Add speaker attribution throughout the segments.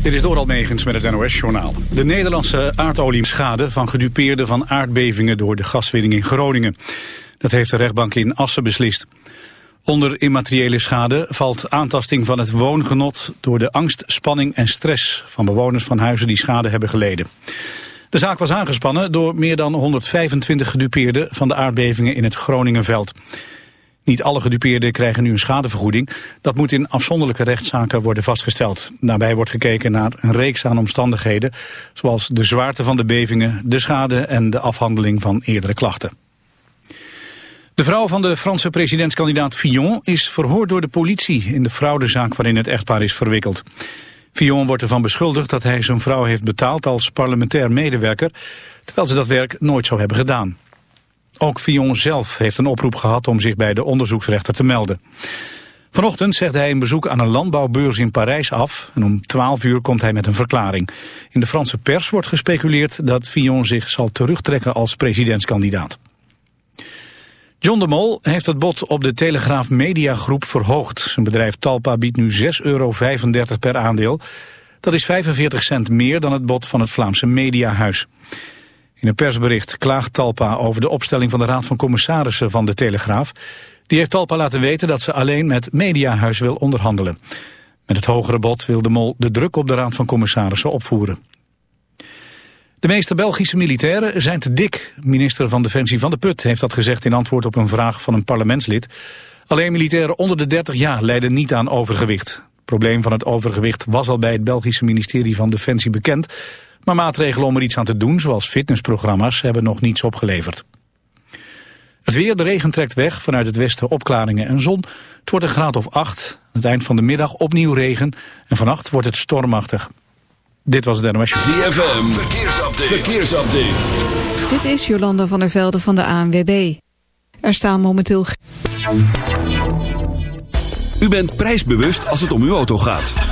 Speaker 1: Dit is Doral Megens met het NOS-journaal. De Nederlandse aardolieschade van gedupeerden van aardbevingen door de gaswinning in Groningen. Dat heeft de rechtbank in Assen beslist. Onder immateriële schade valt aantasting van het woongenot door de angst, spanning en stress van bewoners van huizen die schade hebben geleden. De zaak was aangespannen door meer dan 125 gedupeerden van de aardbevingen in het Groningenveld. Niet alle gedupeerden krijgen nu een schadevergoeding. Dat moet in afzonderlijke rechtszaken worden vastgesteld. Daarbij wordt gekeken naar een reeks aan omstandigheden... zoals de zwaarte van de bevingen, de schade en de afhandeling van eerdere klachten. De vrouw van de Franse presidentskandidaat Fillon is verhoord door de politie... in de fraudezaak waarin het echtpaar is verwikkeld. Fillon wordt ervan beschuldigd dat hij zijn vrouw heeft betaald als parlementair medewerker... terwijl ze dat werk nooit zou hebben gedaan. Ook Fillon zelf heeft een oproep gehad om zich bij de onderzoeksrechter te melden. Vanochtend zegt hij een bezoek aan een landbouwbeurs in Parijs af... en om 12 uur komt hij met een verklaring. In de Franse pers wordt gespeculeerd dat Fillon zich zal terugtrekken als presidentskandidaat. John de Mol heeft het bod op de Telegraaf Mediagroep verhoogd. Zijn bedrijf Talpa biedt nu 6,35 euro per aandeel. Dat is 45 cent meer dan het bod van het Vlaamse Mediahuis. In een persbericht klaagt Talpa over de opstelling van de Raad van Commissarissen van de Telegraaf. Die heeft Talpa laten weten dat ze alleen met Mediahuis wil onderhandelen. Met het hogere bod wil de Mol de druk op de Raad van Commissarissen opvoeren. De meeste Belgische militairen zijn te dik. Minister van Defensie Van de Put heeft dat gezegd in antwoord op een vraag van een parlementslid. Alleen militairen onder de 30 jaar lijden niet aan overgewicht. Het probleem van het overgewicht was al bij het Belgische ministerie van Defensie bekend. Maar maatregelen om er iets aan te doen, zoals fitnessprogramma's, hebben nog niets opgeleverd. Het weer, de regen trekt weg, vanuit het westen opklaringen en zon. Het wordt een graad of 8. Aan het eind van de middag opnieuw regen en vannacht wordt het stormachtig. Dit was het NOS.
Speaker 2: ZFM, verkeersupdate. verkeersupdate.
Speaker 3: Dit is Jolanda van der Velde van de ANWB. Er staan momenteel...
Speaker 2: U bent prijsbewust als het om uw auto gaat.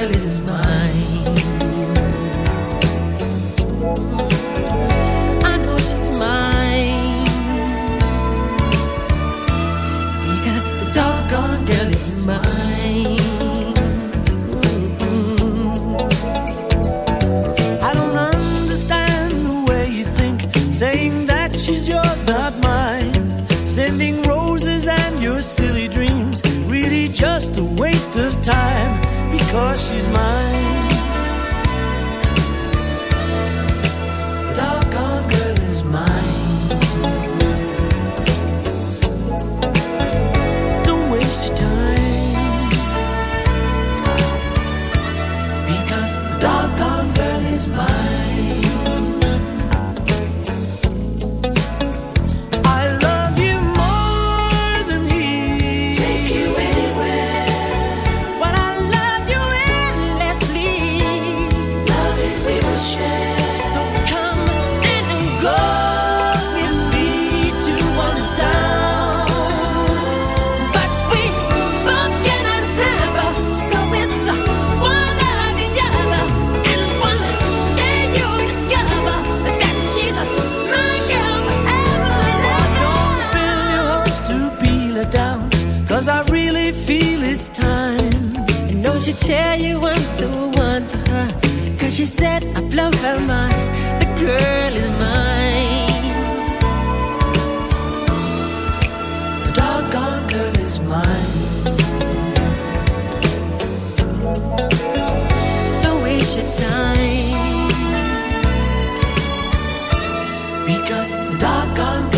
Speaker 4: girl
Speaker 5: is
Speaker 4: mine. I know she's mine. Because the doggone girl is mine.
Speaker 6: I don't understand the way you think, saying that she's yours, not mine. Sending roses and your silly dreams, really just a waste of time cause she's mine.
Speaker 4: tell you I'm the one for her. Cause she said I blow her mind. The girl is mine.
Speaker 6: The doggone girl is mine.
Speaker 4: Don't waste your time.
Speaker 6: Because the doggone girl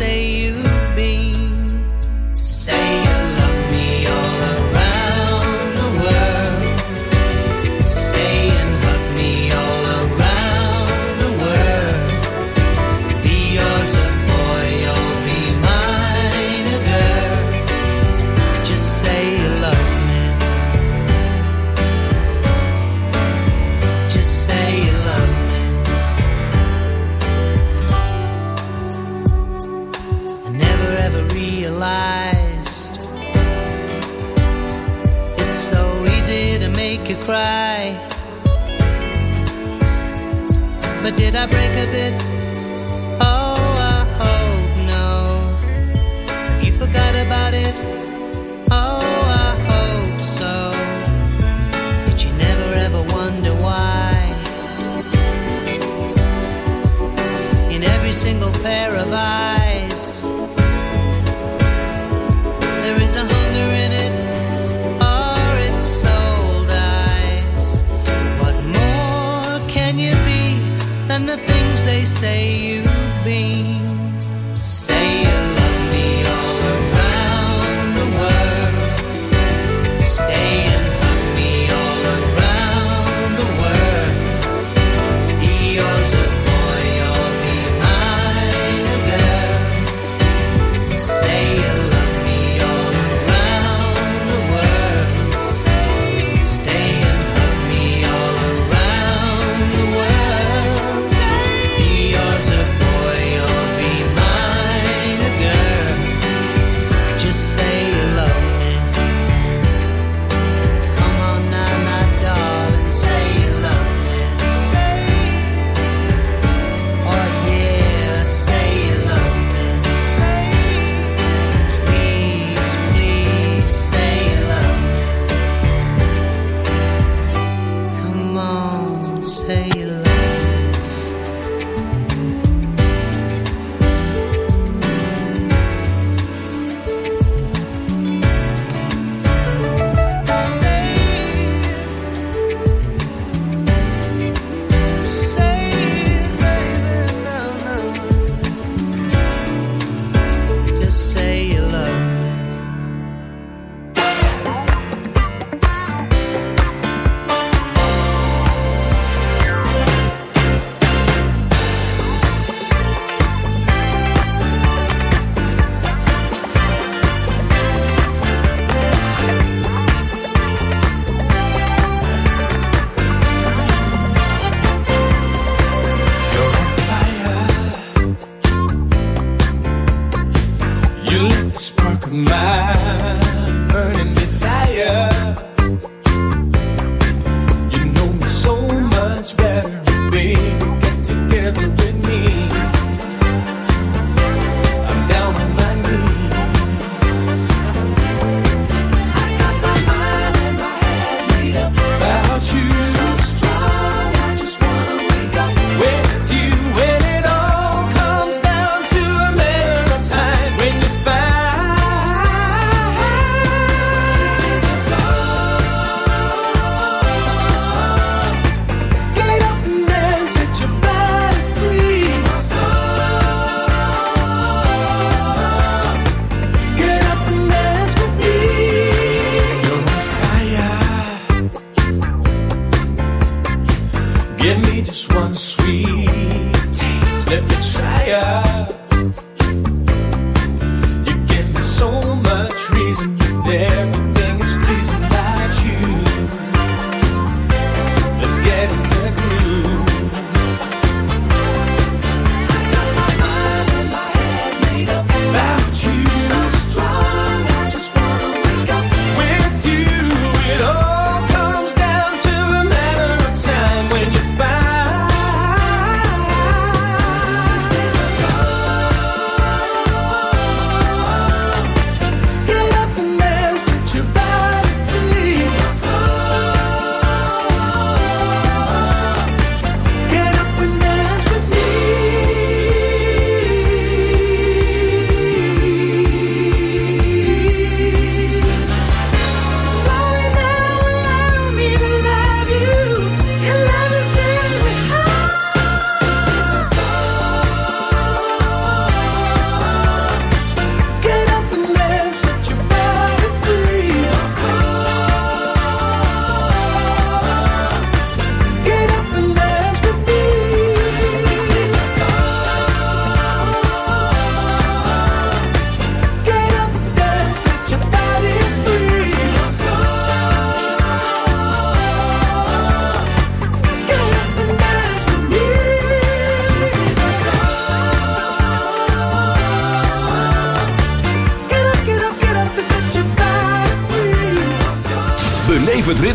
Speaker 7: say did